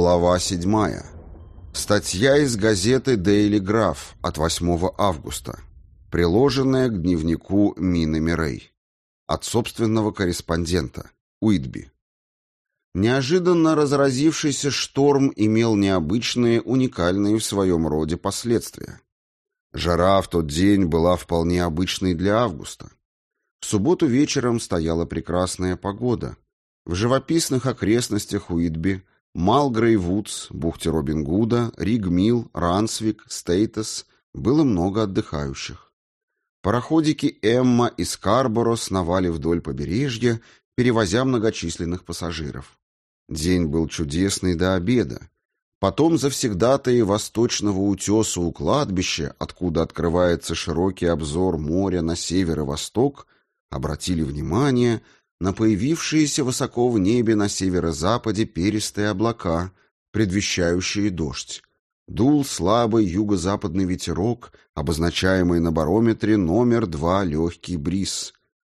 Глава 7. Статья из газеты Daily Graph от 8 августа, приложенная к дневнику Мины Мирей. От собственного корреспондента, Уитби. Неожиданно разразившийся шторм имел необычные, уникальные в своем роде последствия. Жара в тот день была вполне обычной для августа. В субботу вечером стояла прекрасная погода. В живописных окрестностях Уитби – Малгрей-Вудс, бухте Робин Гуда, Ригмил, Рансвик, Стейтес было много отдыхающих. Пароходики Эмма и Скарборо сновали вдоль побережья, перевозя многочисленных пассажиров. День был чудесный до обеда. Потом завсегдатаи восточного утеса у кладбища, откуда открывается широкий обзор моря на север и восток, обратили внимание — на появившиеся высоко в небе на северо-западе перистые облака, предвещающие дождь. Дул слабый юго-западный ветерок, обозначаемый на барометре номер два легкий бриз.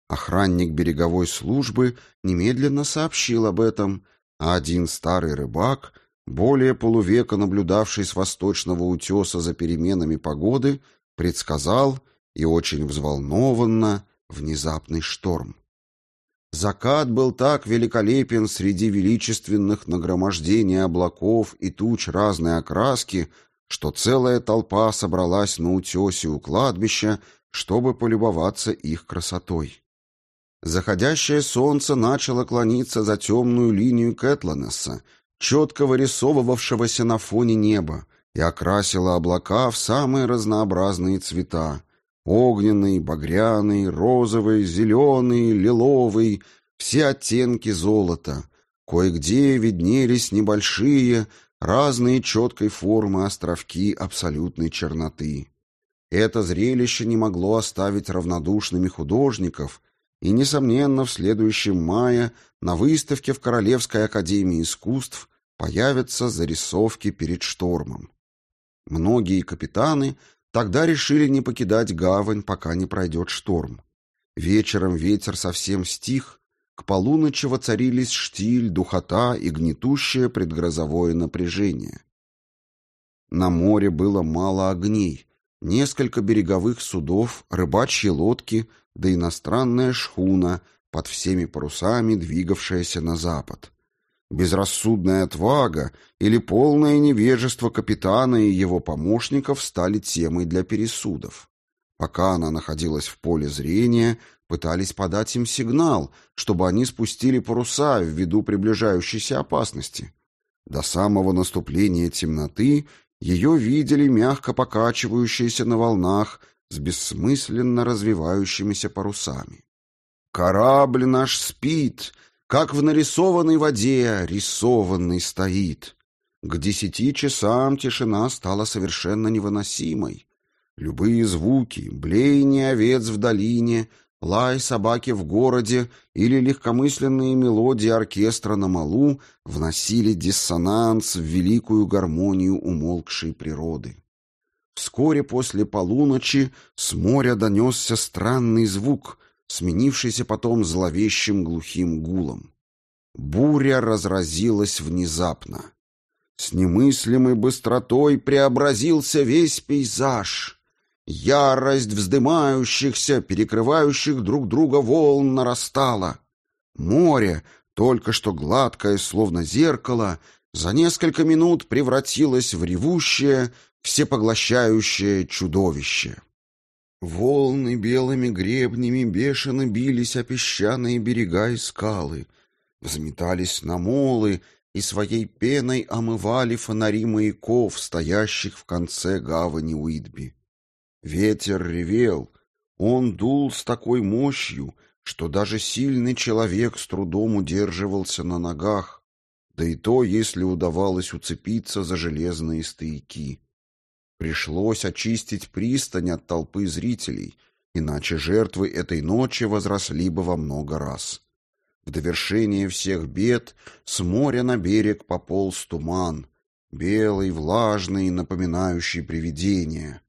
Охранник береговой службы немедленно сообщил об этом, а один старый рыбак, более полувека наблюдавший с восточного утеса за переменами погоды, предсказал и очень взволнованно внезапный шторм. Закат был так великолепен среди величественных нагромождений облаков и туч разной окраски, что целая толпа собралась на утесе у кладбища, чтобы полюбоваться их красотой. Заходящее солнце начало клониться за темную линию Кэтланесса, четко вырисовывавшегося на фоне неба, и окрасило облака в самые разнообразные цвета, Огненный, багряный, розовый, зеленый, лиловый, все оттенки золота. Кое-где виднелись небольшие, разные четкой формы островки абсолютной черноты. Это зрелище не могло оставить равнодушными художников, и, несомненно, в следующем мае на выставке в Королевской академии искусств появятся зарисовки перед штормом. Многие капитаны – Тогда решили не покидать гавань, пока не пройдет шторм. Вечером ветер совсем стих, к полуночи воцарились штиль, духота и гнетущее предгрозовое напряжение. На море было мало огней, несколько береговых судов, рыбачьи лодки да иностранная шхуна под всеми парусами, двигавшаяся на запад. Безрассудная отвага или полное невежество капитана и его помощников стали темой для пересудов. Пока она находилась в поле зрения, пытались подать им сигнал, чтобы они спустили паруса ввиду приближающейся опасности. До самого наступления темноты ее видели мягко покачивающиеся на волнах с бессмысленно развивающимися парусами. «Корабль наш спит!» Как в нарисованной воде рисованный стоит. К десяти часам тишина стала совершенно невыносимой. Любые звуки, блеяние овец в долине, лай собаки в городе или легкомысленные мелодии оркестра на малу вносили диссонанс в великую гармонию умолкшей природы. Вскоре после полуночи с моря донесся странный звук, сменившийся потом зловещим глухим гулом. Буря разразилась внезапно. С немыслимой быстротой преобразился весь пейзаж. Ярость вздымающихся, перекрывающих друг друга волн нарастала. Море, только что гладкое, словно зеркало, за несколько минут превратилось в ревущее, всепоглощающее чудовище. Волны белыми гребнями бешено бились о песчаные берега и скалы, взметались на молы и своей пеной омывали фонари маяков, стоящих в конце гавани Уитби. Ветер ревел, он дул с такой мощью, что даже сильный человек с трудом удерживался на ногах, да и то, если удавалось уцепиться за железные стояки. Пришлось очистить пристань от толпы зрителей, иначе жертвы этой ночи возросли бы во много раз. В довершение всех бед с моря на берег пополз туман, белый, влажный, напоминающий привидение.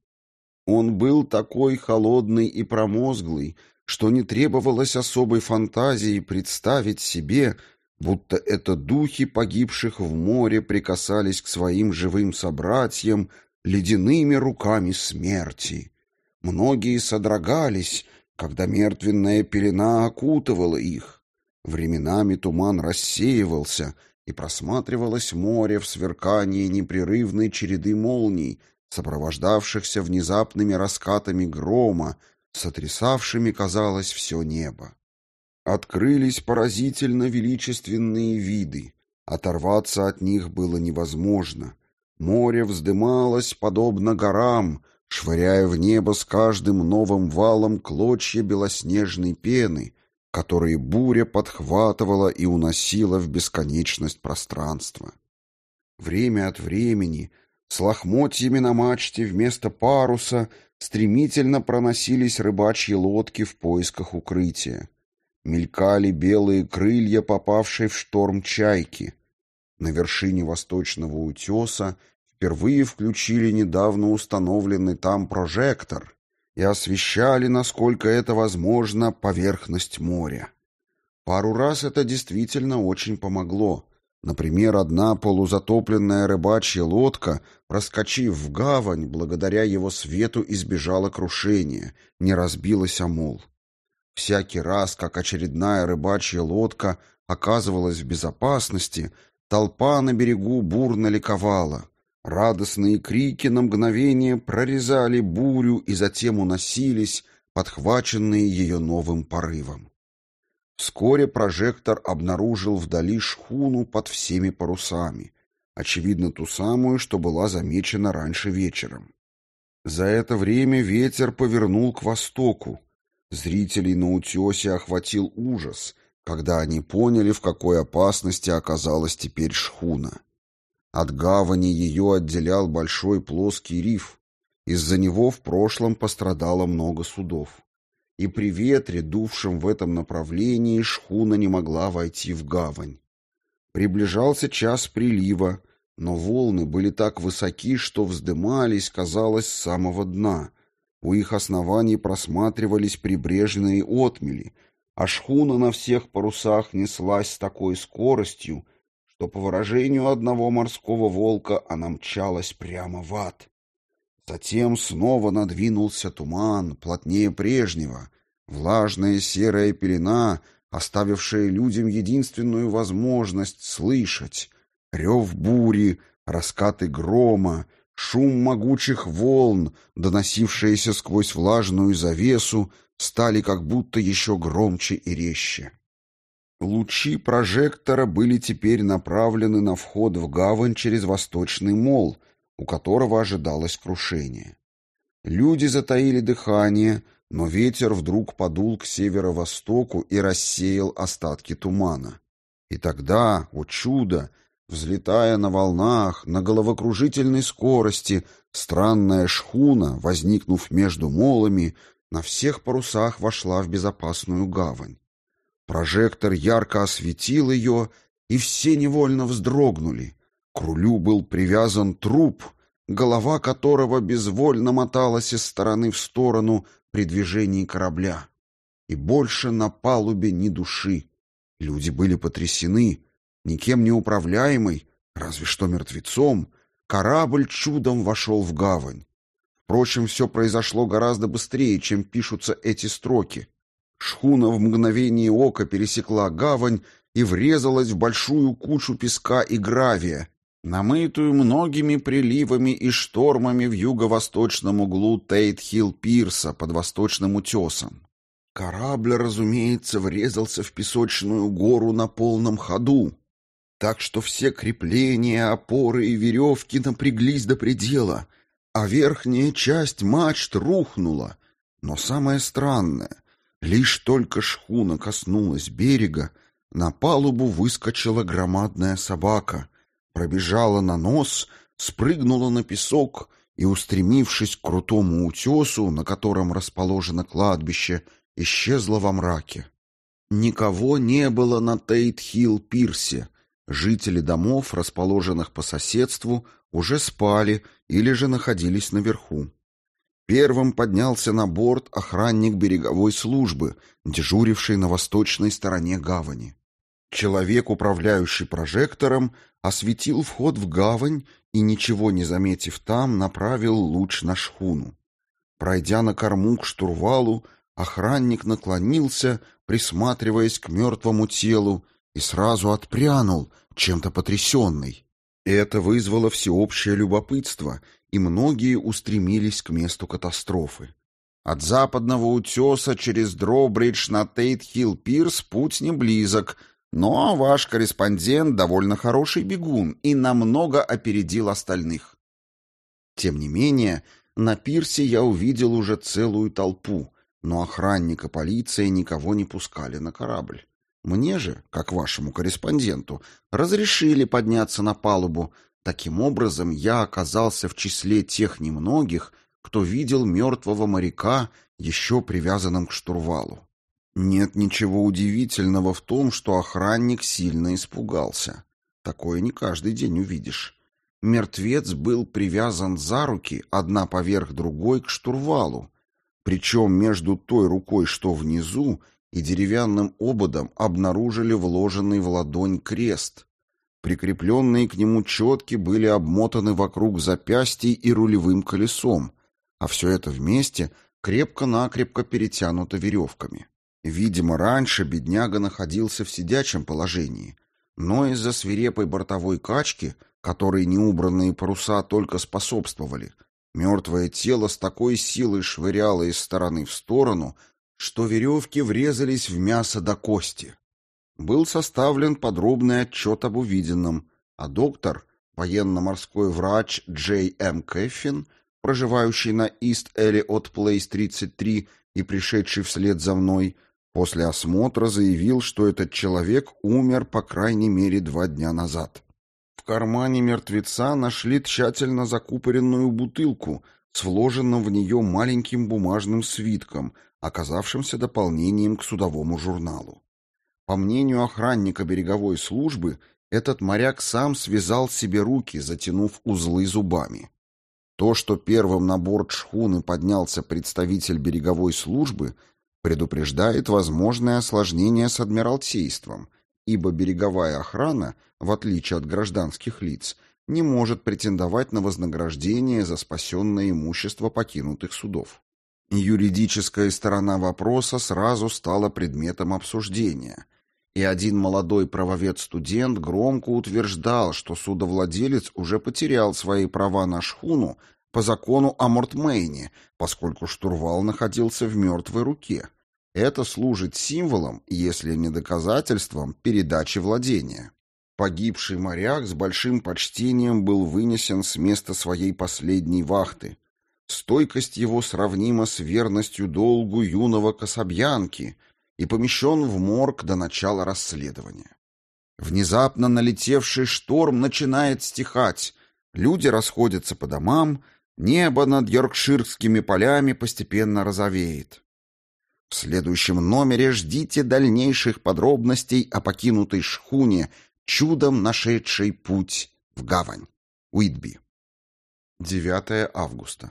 Он был такой холодный и промозглый, что не требовалось особой фантазии представить себе, будто это духи погибших в море прикасались к своим живым собратьям ледяными руками смерти. Многие содрогались, когда мертвенная пелена окутывала их. Временами туман рассеивался, и просматривалось море в сверкании непрерывной череды молний, сопровождавшихся внезапными раскатами грома, сотрясавшими, казалось, все небо. Открылись поразительно величественные виды. Оторваться от них было невозможно. Море вздымалось, подобно горам, швыряя в небо с каждым новым валом клочья белоснежной пены, которые буря подхватывала и уносила в бесконечность пространства. Время от времени с лохмотьями на мачте вместо паруса стремительно проносились рыбачьи лодки в поисках укрытия. Мелькали белые крылья, попавшие в шторм чайки. На вершине восточного утеса впервые включили недавно установленный там прожектор и освещали, насколько это возможно, поверхность моря. Пару раз это действительно очень помогло. Например, одна полузатопленная рыбачья лодка, проскочив в гавань, благодаря его свету избежала крушения, не разбилась о мол. Всякий раз, как очередная рыбачья лодка оказывалась в безопасности, толпа на берегу бурно ликовала. Радостные крики на мгновение прорезали бурю и затем уносились, подхваченные ее новым порывом. Вскоре прожектор обнаружил вдали шхуну под всеми парусами, очевидно, ту самую, что была замечена раньше вечером. За это время ветер повернул к востоку, Зрителей на утесе охватил ужас, когда они поняли, в какой опасности оказалась теперь шхуна. От гавани ее отделял большой плоский риф. Из-за него в прошлом пострадало много судов. И при ветре, дувшем в этом направлении, шхуна не могла войти в гавань. Приближался час прилива, но волны были так высоки, что вздымались, казалось, с самого дна, у их оснований просматривались прибрежные отмели, а шхуна на всех парусах неслась с такой скоростью, что, по выражению одного морского волка, она мчалась прямо в ад. Затем снова надвинулся туман, плотнее прежнего, влажная серая пелена, оставившая людям единственную возможность слышать — рев бури, раскаты грома, Шум могучих волн, доносившиеся сквозь влажную завесу, стали как будто еще громче и резче. Лучи прожектора были теперь направлены на вход в гавань через восточный мол, у которого ожидалось крушение. Люди затаили дыхание, но ветер вдруг подул к северо-востоку и рассеял остатки тумана. И тогда, о чудо, Взлетая на волнах, на головокружительной скорости, странная шхуна, возникнув между молами, на всех парусах вошла в безопасную гавань. Прожектор ярко осветил ее, и все невольно вздрогнули. К рулю был привязан труп, голова которого безвольно моталась из стороны в сторону при движении корабля. И больше на палубе ни души. Люди были потрясены, никем не управляемый, разве что мертвецом, корабль чудом вошел в гавань. Впрочем, все произошло гораздо быстрее, чем пишутся эти строки. Шхуна в мгновение ока пересекла гавань и врезалась в большую кучу песка и гравия, намытую многими приливами и штормами в юго-восточном углу Тейт-Хилл-Пирса под восточным утесом. Корабль, разумеется, врезался в песочную гору на полном ходу, так что все крепления, опоры и веревки напряглись до предела, а верхняя часть мачт рухнула. Но самое странное, лишь только шхуна коснулась берега, на палубу выскочила громадная собака, пробежала на нос, спрыгнула на песок и, устремившись к крутому утесу, на котором расположено кладбище, исчезла во мраке. Никого не было на Тейт-Хилл-пирсе, Жители домов, расположенных по соседству, уже спали или же находились наверху. Первым поднялся на борт охранник береговой службы, дежуривший на восточной стороне гавани. Человек, управляющий прожектором, осветил вход в гавань и, ничего не заметив там, направил луч на шхуну. Пройдя на корму к штурвалу, охранник наклонился, присматриваясь к мертвому телу, и сразу отпрянул, чем-то потрясенный. Это вызвало всеобщее любопытство, и многие устремились к месту катастрофы. От западного утеса через Дробридж на Тейт-Хилл-Пирс путь не близок, но ваш корреспондент довольно хороший бегун и намного опередил остальных. Тем не менее, на пирсе я увидел уже целую толпу, но охранник и полиция никого не пускали на корабль. Мне же, как вашему корреспонденту, разрешили подняться на палубу. Таким образом, я оказался в числе тех немногих, кто видел мертвого моряка, еще привязанным к штурвалу. Нет ничего удивительного в том, что охранник сильно испугался. Такое не каждый день увидишь. Мертвец был привязан за руки, одна поверх другой, к штурвалу. Причем между той рукой, что внизу, и деревянным ободом обнаружили вложенный в ладонь крест. Прикрепленные к нему четки были обмотаны вокруг запястий и рулевым колесом, а все это вместе крепко-накрепко перетянуто веревками. Видимо, раньше бедняга находился в сидячем положении, но из-за свирепой бортовой качки, которой неубранные паруса только способствовали, мертвое тело с такой силой швыряло из стороны в сторону, что веревки врезались в мясо до кости. Был составлен подробный отчет об увиденном, а доктор, военно-морской врач Джей М. Кэффин, проживающий на Ист Эллиот Плейс 33 и пришедший вслед за мной, после осмотра заявил, что этот человек умер по крайней мере два дня назад. В кармане мертвеца нашли тщательно закупоренную бутылку с вложенным в нее маленьким бумажным свитком – оказавшимся дополнением к судовому журналу. По мнению охранника береговой службы, этот моряк сам связал себе руки, затянув узлы зубами. То, что первым на борт шхуны поднялся представитель береговой службы, предупреждает возможное осложнение с адмиралтейством, ибо береговая охрана, в отличие от гражданских лиц, не может претендовать на вознаграждение за спасенное имущество покинутых судов. Юридическая сторона вопроса сразу стала предметом обсуждения, и один молодой правовед-студент громко утверждал, что судовладелец уже потерял свои права на шхуну по закону о Мортмейне, поскольку штурвал находился в мертвой руке. Это служит символом, если не доказательством, передачи владения. Погибший моряк с большим почтением был вынесен с места своей последней вахты, Стойкость его сравнима с верностью долгу юного кособьянки и помещен в морг до начала расследования. Внезапно налетевший шторм начинает стихать, люди расходятся по домам, небо над йоркширскими полями постепенно розовеет. В следующем номере ждите дальнейших подробностей о покинутой шхуне, чудом нашедшей путь в гавань. Уитби. 9 августа.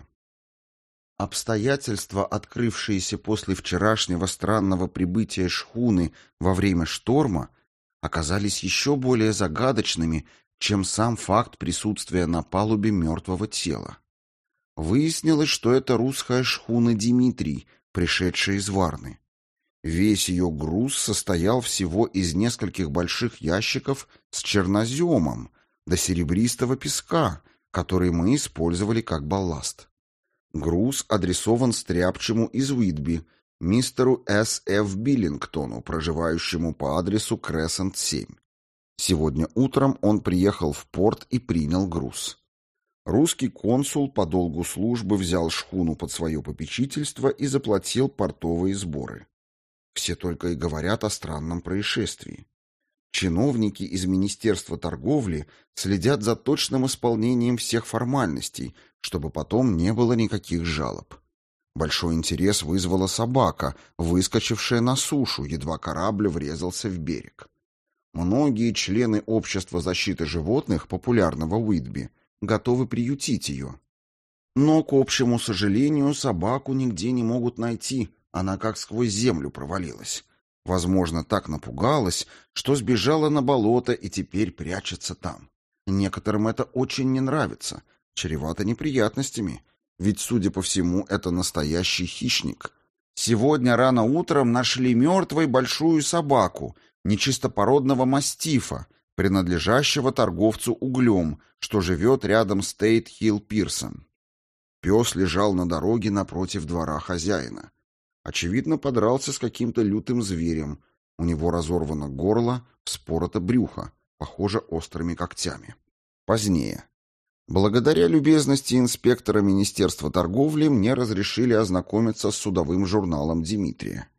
Обстоятельства, открывшиеся после вчерашнего странного прибытия шхуны во время шторма, оказались еще более загадочными, чем сам факт присутствия на палубе мертвого тела. Выяснилось, что это русская шхуна «Димитрий», пришедшая из Варны. Весь ее груз состоял всего из нескольких больших ящиков с черноземом до серебристого песка, который мы использовали как балласт. Груз адресован стряпчему из Уитби, мистеру С. Ф. Биллингтону, проживающему по адресу Крессент 7. Сегодня утром он приехал в порт и принял груз. Русский консул по долгу службы взял шхуну под свое попечительство и заплатил портовые сборы. Все только и говорят о странном происшествии. Чиновники из Министерства торговли следят за точным исполнением всех формальностей, чтобы потом не было никаких жалоб. Большой интерес вызвала собака, выскочившая на сушу, едва корабль врезался в берег. Многие члены общества защиты животных, популярного Уитби, готовы приютить ее. Но, к общему сожалению, собаку нигде не могут найти, она как сквозь землю провалилась. Возможно, так напугалась, что сбежала на болото и теперь прячется там. Некоторым это очень не нравится, чревато неприятностями, ведь, судя по всему, это настоящий хищник. Сегодня рано утром нашли мертвой большую собаку, нечистопородного мастифа, принадлежащего торговцу углем, что живет рядом с Тейт-Хилл-Пирсом. Пес лежал на дороге напротив двора хозяина. Очевидно, подрался с каким-то лютым зверем. У него разорвано горло, вспорото брюхо, похоже, острыми когтями. Позднее. Благодаря любезности инспектора Министерства торговли мне разрешили ознакомиться с судовым журналом Дмитрия.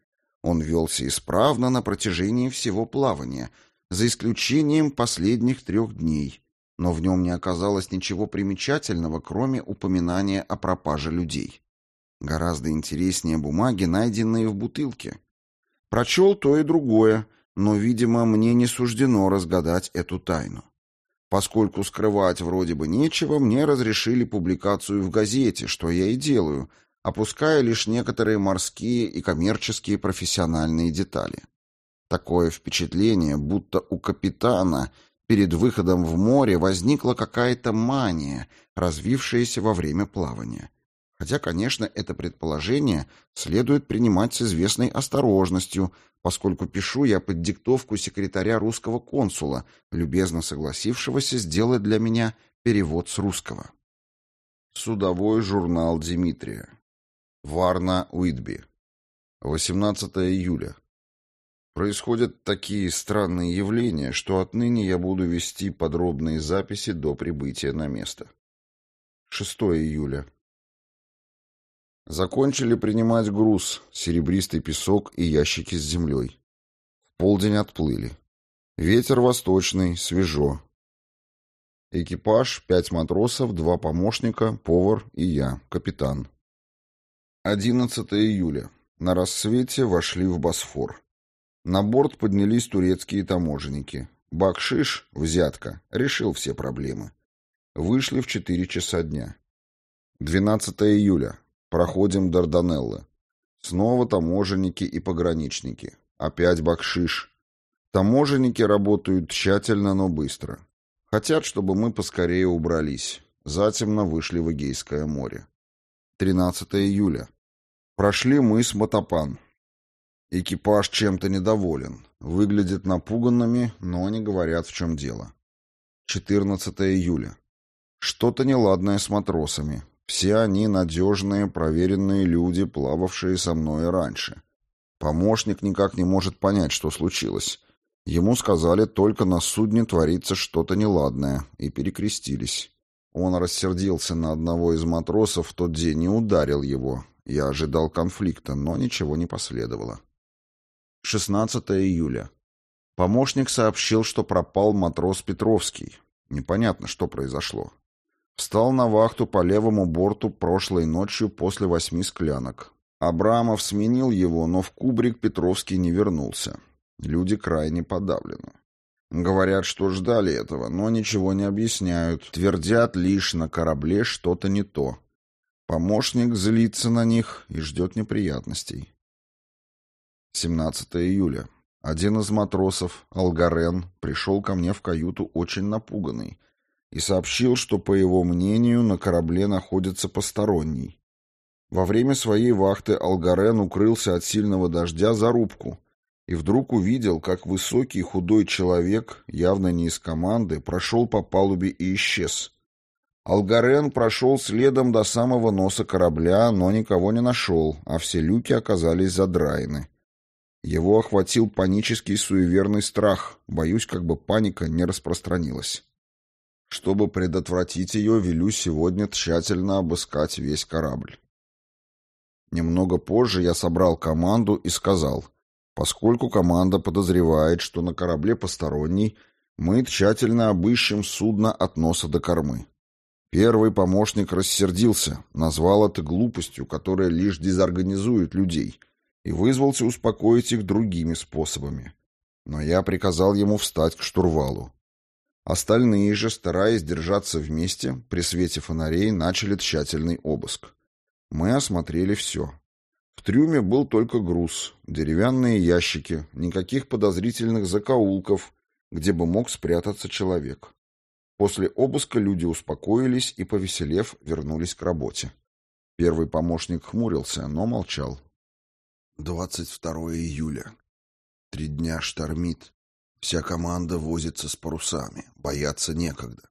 Он велся исправно на протяжении всего плавания, за исключением последних трех дней, но в нем не оказалось ничего примечательного, кроме упоминания о пропаже людей. Гораздо интереснее бумаги, найденные в бутылке. Прочел то и другое, но, видимо, мне не суждено разгадать эту тайну. Поскольку скрывать вроде бы нечего, мне разрешили публикацию в газете, что я и делаю, опуская лишь некоторые морские и коммерческие профессиональные детали. Такое впечатление, будто у капитана перед выходом в море возникла какая-то мания, развившаяся во время плавания. Хотя, конечно, это предположение следует принимать с известной осторожностью, поскольку пишу я под диктовку секретаря русского консула, любезно согласившегося сделать для меня перевод с русского. Судовой журнал Дмитрия. Варна Уитби. 18 июля. Происходят такие странные явления, что отныне я буду вести подробные записи до прибытия на место. 6 июля. Закончили принимать груз, серебристый песок и ящики с землей. В полдень отплыли. Ветер восточный, свежо. Экипаж, пять матросов, два помощника, повар и я, капитан. 11 июля. На рассвете вошли в Босфор. На борт поднялись турецкие таможенники. Бакшиш, взятка, решил все проблемы. Вышли в 4 часа дня. 12 июля. Проходим Дарданеллы. Снова таможенники и пограничники. Опять бакшиш. Таможенники работают тщательно, но быстро. Хотят, чтобы мы поскорее убрались. Затемно вышли в Эгейское море. 13 июля. Прошли мыс Матапан. Экипаж чем-то недоволен. Выглядят напуганными, но не говорят, в чем дело. 14 июля. Что-то неладное с матросами. Все они надежные, проверенные люди, плававшие со мной раньше. Помощник никак не может понять, что случилось. Ему сказали, только на судне творится что-то неладное, и перекрестились. Он рассердился на одного из матросов в тот день и ударил его. Я ожидал конфликта, но ничего не последовало. 16 июля. Помощник сообщил, что пропал матрос Петровский. Непонятно, что произошло. Встал на вахту по левому борту прошлой ночью после восьми склянок. Абрамов сменил его, но в кубрик Петровский не вернулся. Люди крайне подавлены. Говорят, что ждали этого, но ничего не объясняют. Твердят лишь на корабле что-то не то. Помощник злится на них и ждет неприятностей. 17 июля. Один из матросов, Алгарен, пришел ко мне в каюту очень напуганный и сообщил, что, по его мнению, на корабле находится посторонний. Во время своей вахты Алгарен укрылся от сильного дождя за рубку и вдруг увидел, как высокий худой человек, явно не из команды, прошел по палубе и исчез. Алгарен прошел следом до самого носа корабля, но никого не нашел, а все люки оказались задраены. Его охватил панический суеверный страх, боюсь, как бы паника не распространилась. Чтобы предотвратить ее, велю сегодня тщательно обыскать весь корабль. Немного позже я собрал команду и сказал, поскольку команда подозревает, что на корабле посторонний, мы тщательно обыщем судно от носа до кормы. Первый помощник рассердился, назвал это глупостью, которая лишь дезорганизует людей, и вызвался успокоить их другими способами. Но я приказал ему встать к штурвалу. Остальные же, стараясь держаться вместе, при свете фонарей начали тщательный обыск. Мы осмотрели все. В трюме был только груз, деревянные ящики, никаких подозрительных закоулков, где бы мог спрятаться человек. После обыска люди успокоились и, повеселев, вернулись к работе. Первый помощник хмурился, но молчал. 22 июля. Три дня штормит. Вся команда возится с парусами. Бояться некогда.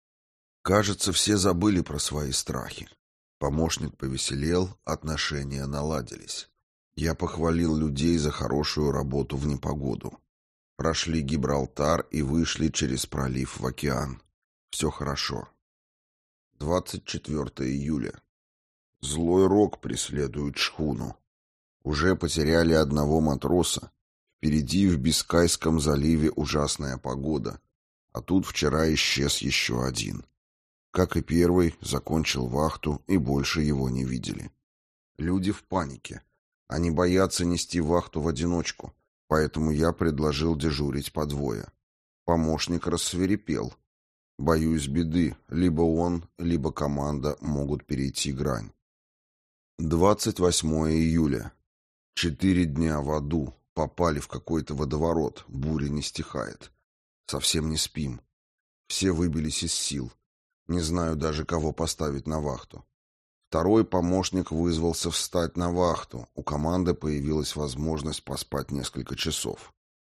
Кажется, все забыли про свои страхи. Помощник повеселел, отношения наладились. Я похвалил людей за хорошую работу в непогоду. Прошли Гибралтар и вышли через пролив в океан. Все хорошо. 24 июля. Злой рок преследует шхуну. Уже потеряли одного матроса. Впереди в Бискайском заливе ужасная погода. А тут вчера исчез еще один. Как и первый, закончил вахту, и больше его не видели. Люди в панике. Они боятся нести вахту в одиночку, поэтому я предложил дежурить по двое. Помощник рассверепел. Боюсь беды, либо он, либо команда могут перейти грань. 28 июля. Четыре дня в аду. Попали в какой-то водоворот. Буря не стихает. Совсем не спим. Все выбились из сил. Не знаю даже, кого поставить на вахту. Второй помощник вызвался встать на вахту. У команды появилась возможность поспать несколько часов.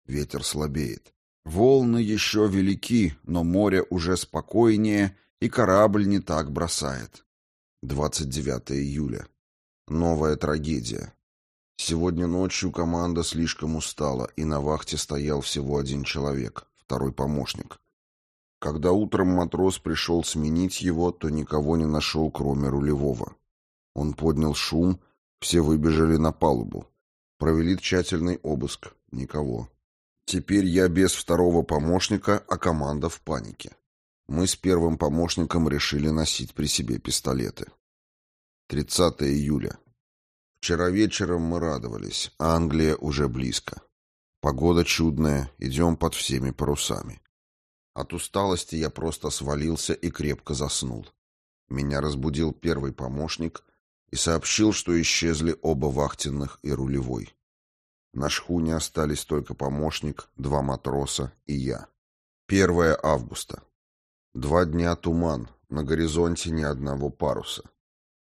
Ветер слабеет. Волны еще велики, но море уже спокойнее, и корабль не так бросает. 29 июля. Новая трагедия. Сегодня ночью команда слишком устала, и на вахте стоял всего один человек, второй помощник. Когда утром матрос пришел сменить его, то никого не нашел, кроме рулевого. Он поднял шум, все выбежали на палубу. Провели тщательный обыск. Никого. Теперь я без второго помощника, а команда в панике. Мы с первым помощником решили носить при себе пистолеты. 30 июля. Вчера вечером мы радовались. Англия уже близко. Погода чудная, идем под всеми парусами. От усталости я просто свалился и крепко заснул. Меня разбудил первый помощник и сообщил, что исчезли оба вахтенных и рулевой. На шхуне остались только помощник, два матроса и я. 1 августа. Два дня туман, на горизонте ни одного паруса.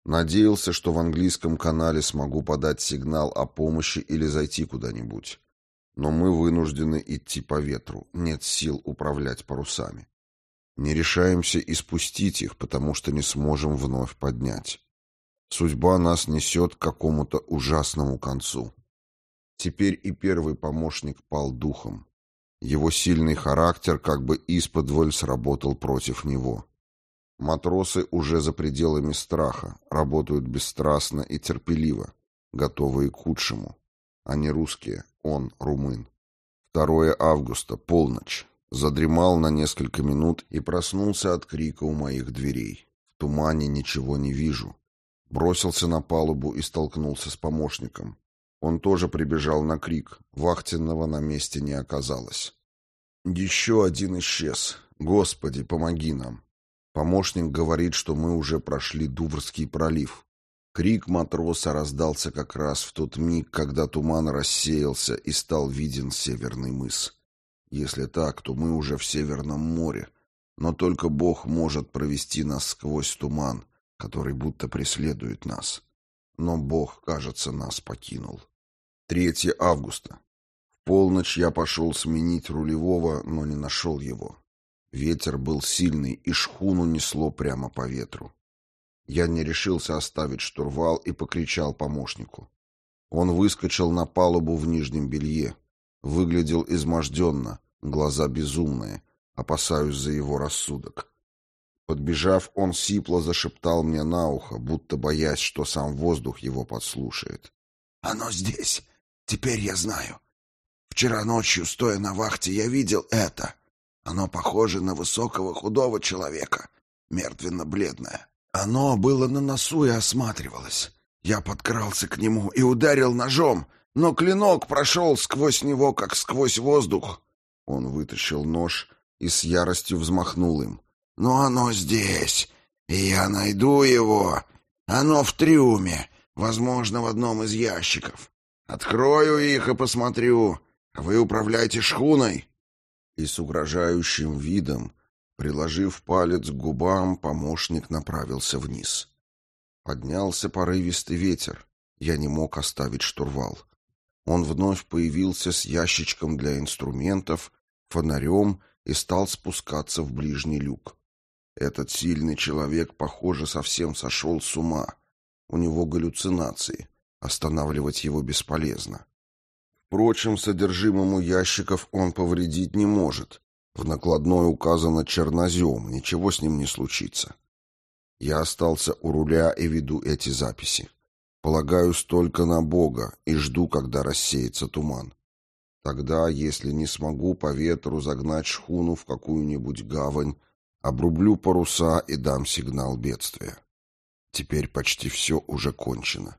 Надеялся, что в английском канале смогу подать сигнал о помощи или зайти куда-нибудь. Но мы вынуждены идти по ветру, нет сил управлять парусами. Не решаемся испустить их, потому что не сможем вновь поднять. Судьба нас несет к какому-то ужасному концу. Теперь и первый помощник пал духом. Его сильный характер как бы исподволь сработал против него. Матросы уже за пределами страха, работают бесстрастно и терпеливо, готовые к худшему. Они русские, он румын. 2 августа, полночь. Задремал на несколько минут и проснулся от крика у моих дверей. В тумане ничего не вижу. Бросился на палубу и столкнулся с помощником. Он тоже прибежал на крик. Вахтенного на месте не оказалось. Еще один исчез. Господи, помоги нам. Помощник говорит, что мы уже прошли Дуврский пролив. Крик матроса раздался как раз в тот миг, когда туман рассеялся и стал виден северный мыс. Если так, то мы уже в Северном море, но только Бог может провести нас сквозь туман, который будто преследует нас. Но Бог, кажется, нас покинул. 3 августа. В полночь я пошел сменить рулевого, но не нашел его. Ветер был сильный, и шхуну несло прямо по ветру. Я не решился оставить штурвал и покричал помощнику. Он выскочил на палубу в нижнем белье. Выглядел изможденно, глаза безумные. Опасаюсь за его рассудок. Подбежав, он сипло зашептал мне на ухо, будто боясь, что сам воздух его подслушает. «Оно здесь. Теперь я знаю. Вчера ночью, стоя на вахте, я видел это. Оно похоже на высокого худого человека, мертвенно-бледное. Оно было на носу и осматривалось. Я подкрался к нему и ударил ножом, но клинок прошел сквозь него, как сквозь воздух. Он вытащил нож и с яростью взмахнул им. «Но оно здесь, и я найду его. Оно в трюме. Возможно, в одном из ящиков. Открою их и посмотрю. Вы управляете шхуной?» И с угрожающим видом, приложив палец к губам, помощник направился вниз. Поднялся порывистый ветер. Я не мог оставить штурвал. Он вновь появился с ящичком для инструментов, фонарем и стал спускаться в ближний люк. Этот сильный человек, похоже, совсем сошел с ума. У него галлюцинации. Останавливать его бесполезно. Впрочем, содержимому ящиков он повредить не может. В накладной указано чернозем, ничего с ним не случится. Я остался у руля и веду эти записи. Полагаюсь только на Бога и жду, когда рассеется туман. Тогда, если не смогу по ветру загнать шхуну в какую-нибудь гавань, обрублю паруса и дам сигнал бедствия. Теперь почти все уже кончено.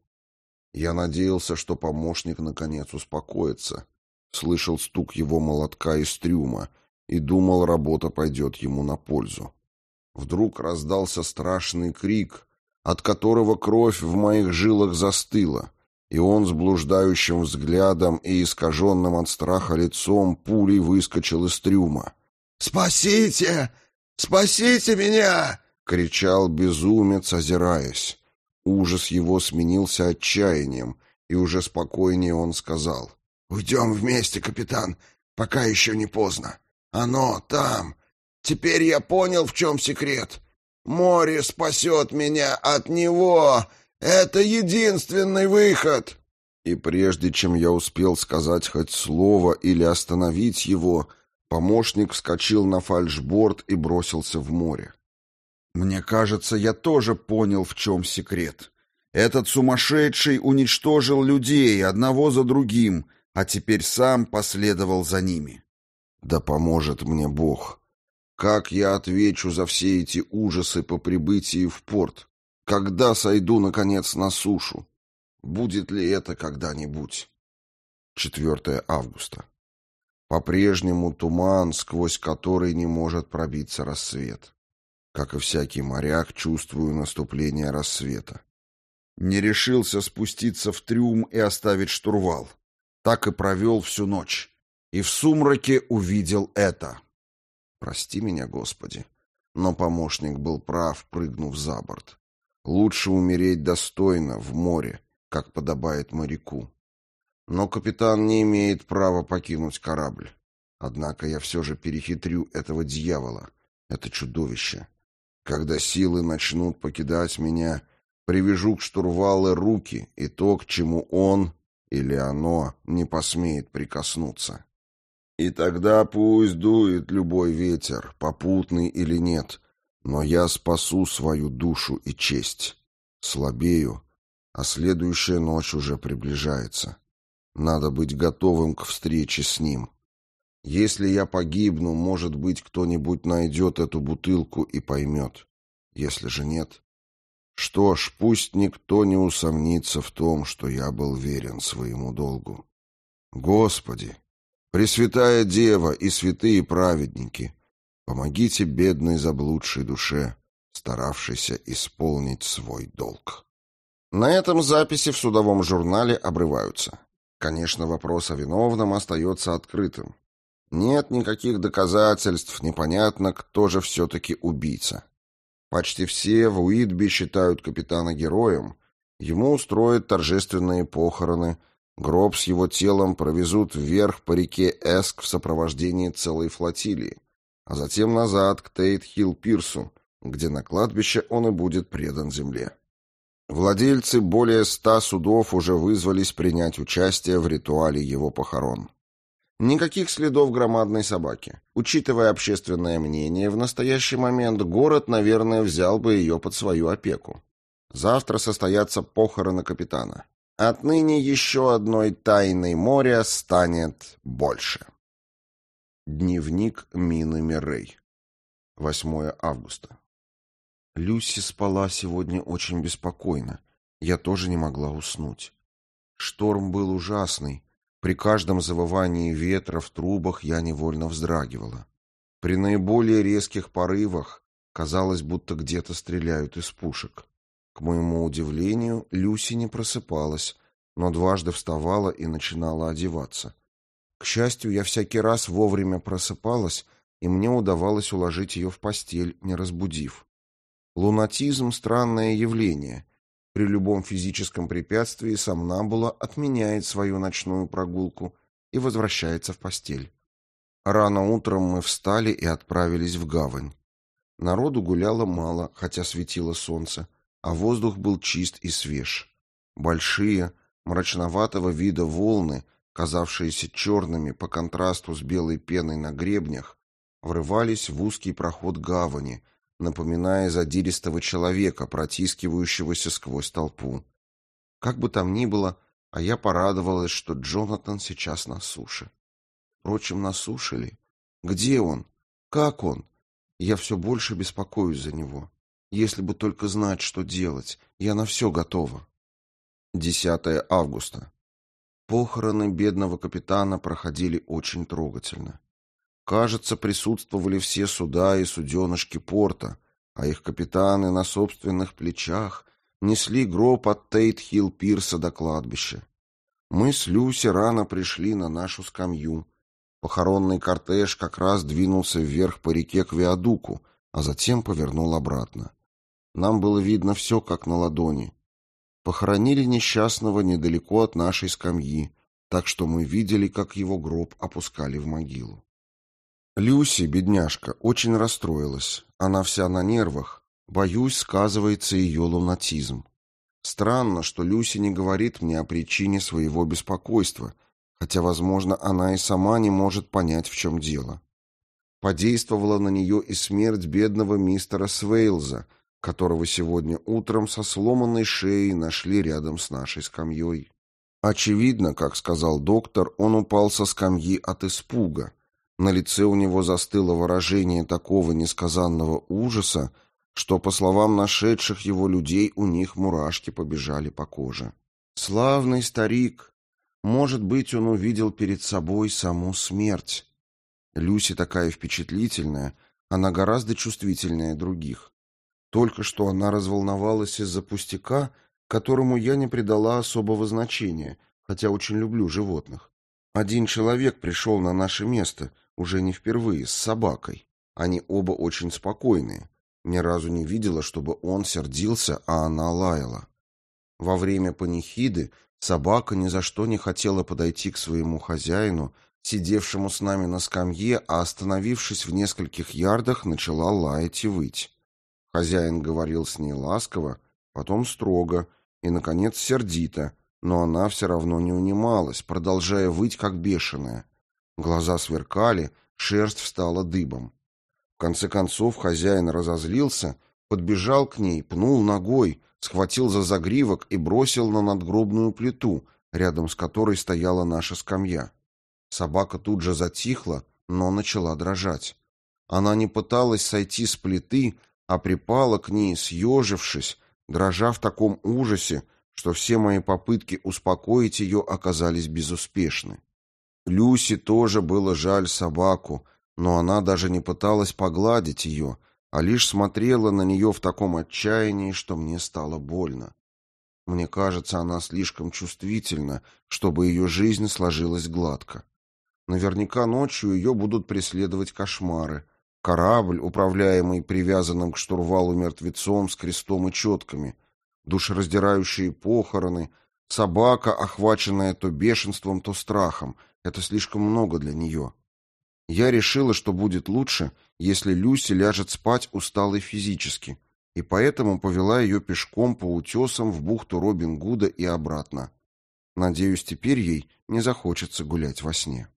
Я надеялся, что помощник наконец успокоится. Слышал стук его молотка из трюма и думал, работа пойдет ему на пользу. Вдруг раздался страшный крик, от которого кровь в моих жилах застыла, и он с блуждающим взглядом и искаженным от страха лицом пулей выскочил из трюма. «Спасите! Спасите меня!» — кричал безумец, озираясь. Ужас его сменился отчаянием, и уже спокойнее он сказал. «Уйдем вместе, капитан, пока еще не поздно. Оно там. Теперь я понял, в чем секрет. Море спасет меня от него. Это единственный выход!» И прежде чем я успел сказать хоть слово или остановить его, помощник вскочил на фальшборд и бросился в море. Мне кажется, я тоже понял, в чем секрет. Этот сумасшедший уничтожил людей одного за другим, а теперь сам последовал за ними. Да поможет мне Бог. Как я отвечу за все эти ужасы по прибытии в порт? Когда сойду, наконец, на сушу? Будет ли это когда-нибудь? 4 августа. По-прежнему туман, сквозь который не может пробиться рассвет. Как и всякий моряк, чувствую наступление рассвета. Не решился спуститься в трюм и оставить штурвал. Так и провел всю ночь. И в сумраке увидел это. Прости меня, Господи. Но помощник был прав, прыгнув за борт. Лучше умереть достойно, в море, как подобает моряку. Но капитан не имеет права покинуть корабль. Однако я все же перехитрю этого дьявола, это чудовище. Когда силы начнут покидать меня, привяжу к штурвалы руки и то, к чему он или оно не посмеет прикоснуться. И тогда пусть дует любой ветер, попутный или нет, но я спасу свою душу и честь. Слабею, а следующая ночь уже приближается. Надо быть готовым к встрече с ним. Если я погибну, может быть, кто-нибудь найдет эту бутылку и поймет. Если же нет... Что ж, пусть никто не усомнится в том, что я был верен своему долгу. Господи, Пресвятая Дева и святые праведники, помогите бедной заблудшей душе, старавшейся исполнить свой долг. На этом записи в судовом журнале обрываются. Конечно, вопрос о виновном остается открытым. Нет никаких доказательств, непонятно, кто же все-таки убийца. Почти все в Уитби считают капитана героем, ему устроят торжественные похороны, гроб с его телом провезут вверх по реке Эск в сопровождении целой флотилии, а затем назад к Тейт-Хилл-Пирсу, где на кладбище он и будет предан земле. Владельцы более ста судов уже вызвались принять участие в ритуале его похорон. Никаких следов громадной собаки. Учитывая общественное мнение, в настоящий момент город, наверное, взял бы ее под свою опеку. Завтра состоятся похороны капитана. Отныне еще одной тайной моря станет больше. Дневник Мины Миррей. 8 августа. Люси спала сегодня очень беспокойно. Я тоже не могла уснуть. Шторм был ужасный. При каждом завывании ветра в трубах я невольно вздрагивала. При наиболее резких порывах казалось, будто где-то стреляют из пушек. К моему удивлению, Люси не просыпалась, но дважды вставала и начинала одеваться. К счастью, я всякий раз вовремя просыпалась, и мне удавалось уложить ее в постель, не разбудив. Лунатизм — странное явление. При любом физическом препятствии сомнамбула отменяет свою ночную прогулку и возвращается в постель. Рано утром мы встали и отправились в гавань. Народу гуляло мало, хотя светило солнце, а воздух был чист и свеж. Большие, мрачноватого вида волны, казавшиеся черными по контрасту с белой пеной на гребнях, врывались в узкий проход гавани, напоминая задиристого человека, протискивающегося сквозь толпу. Как бы там ни было, а я порадовалась, что Джонатан сейчас на суше. Впрочем, на суше ли? Где он? Как он? Я все больше беспокоюсь за него. Если бы только знать, что делать, я на все готова. 10 августа. Похороны бедного капитана проходили очень трогательно. Кажется, присутствовали все суда и суденышки порта, а их капитаны на собственных плечах несли гроб от Тейт-Хилл-Пирса до кладбища. Мы с Люси рано пришли на нашу скамью. Похоронный кортеж как раз двинулся вверх по реке к Виадуку, а затем повернул обратно. Нам было видно все, как на ладони. Похоронили несчастного недалеко от нашей скамьи, так что мы видели, как его гроб опускали в могилу. Люси, бедняжка, очень расстроилась. Она вся на нервах. Боюсь, сказывается ее лунатизм. Странно, что Люси не говорит мне о причине своего беспокойства, хотя, возможно, она и сама не может понять, в чем дело. Подействовала на нее и смерть бедного мистера Свейлза, которого сегодня утром со сломанной шеей нашли рядом с нашей скамьей. Очевидно, как сказал доктор, он упал со скамьи от испуга, на лице у него застыло выражение такого несказанного ужаса, что, по словам нашедших его людей, у них мурашки побежали по коже. Славный старик! Может быть, он увидел перед собой саму смерть. Люси такая впечатлительная, она гораздо чувствительнее других. Только что она разволновалась из-за пустяка, которому я не придала особого значения, хотя очень люблю животных. Один человек пришел на наше место, уже не впервые, с собакой. Они оба очень спокойные. Ни разу не видела, чтобы он сердился, а она лаяла. Во время панихиды собака ни за что не хотела подойти к своему хозяину, сидевшему с нами на скамье, а остановившись в нескольких ярдах, начала лаять и выть. Хозяин говорил с ней ласково, потом строго и, наконец, сердито, но она все равно не унималась, продолжая выть, как бешеная. Глаза сверкали, шерсть встала дыбом. В конце концов хозяин разозлился, подбежал к ней, пнул ногой, схватил за загривок и бросил на надгробную плиту, рядом с которой стояла наша скамья. Собака тут же затихла, но начала дрожать. Она не пыталась сойти с плиты, а припала к ней, съежившись, дрожа в таком ужасе, что все мои попытки успокоить ее оказались безуспешны. Люси тоже было жаль собаку, но она даже не пыталась погладить ее, а лишь смотрела на нее в таком отчаянии, что мне стало больно. Мне кажется, она слишком чувствительна, чтобы ее жизнь сложилась гладко. Наверняка ночью ее будут преследовать кошмары. Корабль, управляемый привязанным к штурвалу мертвецом с крестом и четками, душераздирающие похороны, собака, охваченная то бешенством, то страхом — это слишком много для нее. Я решила, что будет лучше, если Люси ляжет спать усталой физически, и поэтому повела ее пешком по утесам в бухту Робин Гуда и обратно. Надеюсь, теперь ей не захочется гулять во сне.